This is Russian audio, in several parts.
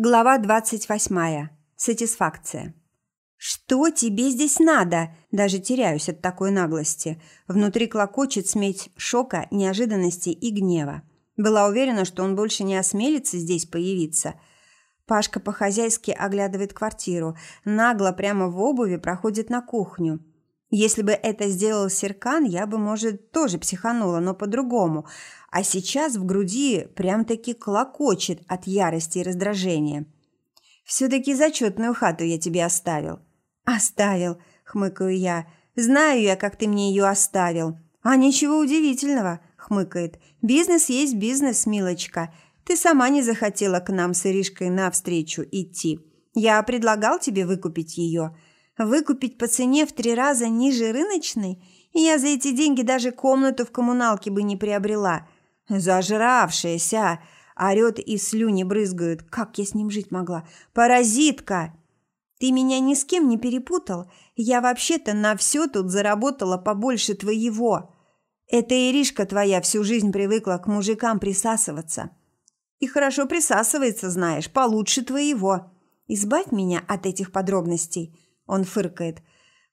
Глава 28. Сатисфакция. «Что тебе здесь надо?» Даже теряюсь от такой наглости. Внутри клокочет смесь шока, неожиданности и гнева. Была уверена, что он больше не осмелится здесь появиться. Пашка по-хозяйски оглядывает квартиру. Нагло прямо в обуви проходит на кухню. Если бы это сделал Серкан, я бы, может, тоже психанула, но по-другому. А сейчас в груди прям-таки клокочет от ярости и раздражения. «Все-таки зачетную хату я тебе оставил». «Оставил», — хмыкаю я. «Знаю я, как ты мне ее оставил». «А ничего удивительного», — хмыкает. «Бизнес есть бизнес, милочка. Ты сама не захотела к нам с Иришкой навстречу идти. Я предлагал тебе выкупить ее». Выкупить по цене в три раза ниже рыночной? Я за эти деньги даже комнату в коммуналке бы не приобрела. Зажравшаяся! Орет и слюни брызгают. Как я с ним жить могла? Паразитка! Ты меня ни с кем не перепутал. Я вообще-то на все тут заработала побольше твоего. Эта Иришка твоя всю жизнь привыкла к мужикам присасываться. И хорошо присасывается, знаешь, получше твоего. Избавь меня от этих подробностей. Он фыркает.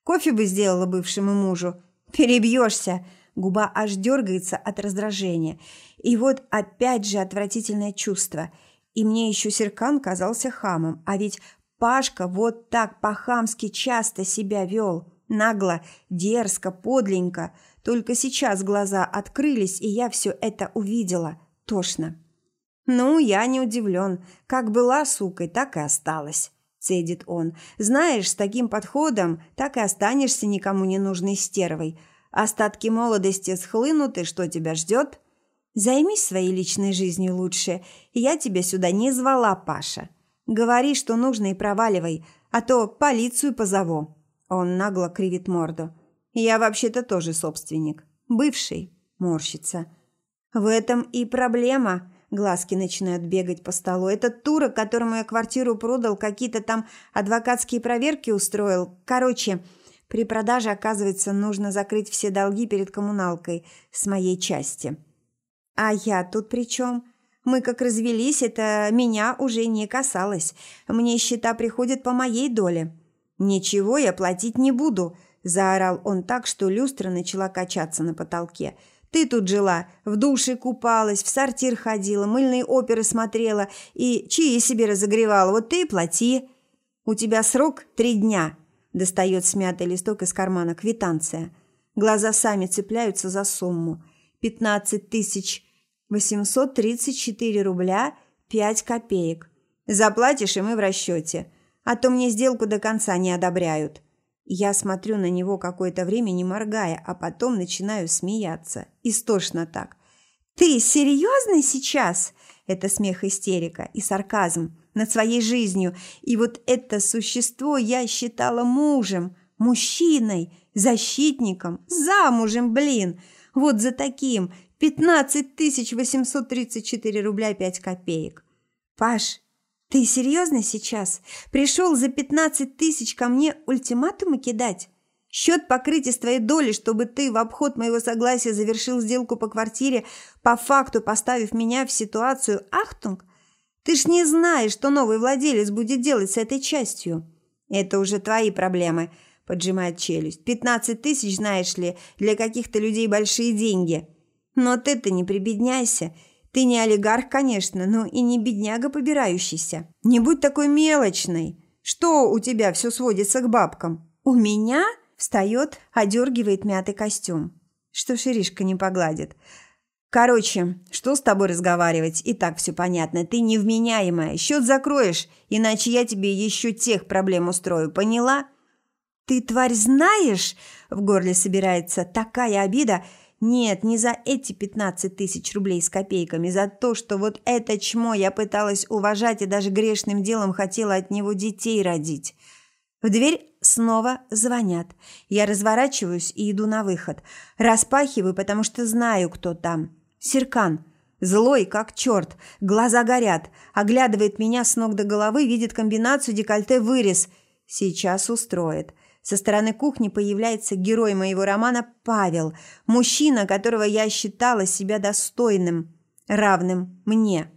Кофе бы сделала бывшему мужу. Перебьешься. Губа аж дергается от раздражения. И вот опять же отвратительное чувство. И мне еще Серкан казался хамом. А ведь Пашка вот так по-хамски часто себя вел. Нагло, дерзко, подленько. Только сейчас глаза открылись, и я все это увидела. Тошно. Ну, я не удивлен. Как была сукой, так и осталась цедит он. «Знаешь, с таким подходом так и останешься никому не нужной стервой. Остатки молодости схлынут, и что тебя ждет? Займись своей личной жизнью лучше. Я тебя сюда не звала, Паша. Говори, что нужно, и проваливай, а то полицию позову». Он нагло кривит морду. «Я вообще-то тоже собственник. Бывший». Морщится. «В этом и проблема», Глазки начинают бегать по столу. Этот турок, которому я квартиру продал, какие-то там адвокатские проверки устроил. Короче, при продаже, оказывается, нужно закрыть все долги перед коммуналкой с моей части. А я тут при чем? Мы как развелись, это меня уже не касалось. Мне счета приходят по моей доле. Ничего я платить не буду, заорал он так, что люстра начала качаться на потолке. Ты тут жила, в душе купалась, в сортир ходила, мыльные оперы смотрела и чаи себе разогревала. Вот ты и плати. У тебя срок три дня. Достает смятый листок из кармана квитанция. Глаза сами цепляются за сумму. Пятнадцать тысяч восемьсот тридцать четыре рубля пять копеек. Заплатишь, и мы в расчете. А то мне сделку до конца не одобряют. Я смотрю на него какое-то время, не моргая, а потом начинаю смеяться. Истошно так. «Ты серьезно сейчас?» Это смех истерика и сарказм над своей жизнью. И вот это существо я считала мужем, мужчиной, защитником, замужем, блин. Вот за таким 15 834 рубля 5 копеек. Паш, «Ты серьезно сейчас? Пришел за пятнадцать тысяч ко мне ультиматумы кидать? Счет покрыть из твоей доли, чтобы ты в обход моего согласия завершил сделку по квартире, по факту поставив меня в ситуацию «Ахтунг»? Ты ж не знаешь, что новый владелец будет делать с этой частью». «Это уже твои проблемы», – поджимает челюсть. «Пятнадцать тысяч, знаешь ли, для каких-то людей большие деньги. Но ты-то не прибедняйся». Ты не олигарх, конечно, но и не бедняга побирающийся. Не будь такой мелочной. Что у тебя все сводится к бабкам? У меня? Встает, одергивает мятый костюм. Что ширишка не погладит. Короче, что с тобой разговаривать? И так все понятно. Ты невменяемая. Счет закроешь, иначе я тебе еще тех проблем устрою. Поняла? Ты, тварь, знаешь? В горле собирается такая обида – нет, не за эти 15 тысяч рублей с копейками, за то, что вот это чмо я пыталась уважать и даже грешным делом хотела от него детей родить. В дверь снова звонят. Я разворачиваюсь и иду на выход. Распахиваю, потому что знаю, кто там. Серкан. Злой, как черт, глаза горят, оглядывает меня с ног до головы, видит комбинацию декольте-вырез. Сейчас устроит. Со стороны кухни появляется герой моего романа Павел, мужчина, которого я считала себя достойным, равным мне.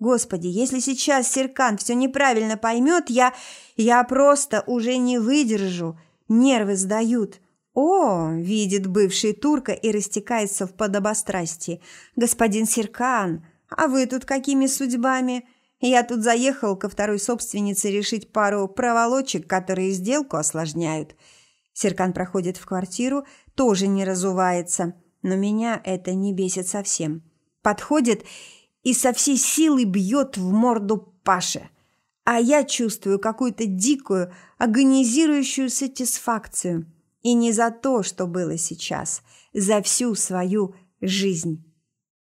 Господи, если сейчас Серкан все неправильно поймет, я... я просто уже не выдержу. Нервы сдают. «О!» – видит бывший турка и растекается в подобострастии. «Господин Серкан, а вы тут какими судьбами?» Я тут заехал ко второй собственнице решить пару проволочек, которые сделку осложняют. Серкан проходит в квартиру, тоже не разувается, но меня это не бесит совсем. Подходит и со всей силы бьет в морду Паше. А я чувствую какую-то дикую, агонизирующую сатисфакцию. И не за то, что было сейчас, за всю свою жизнь.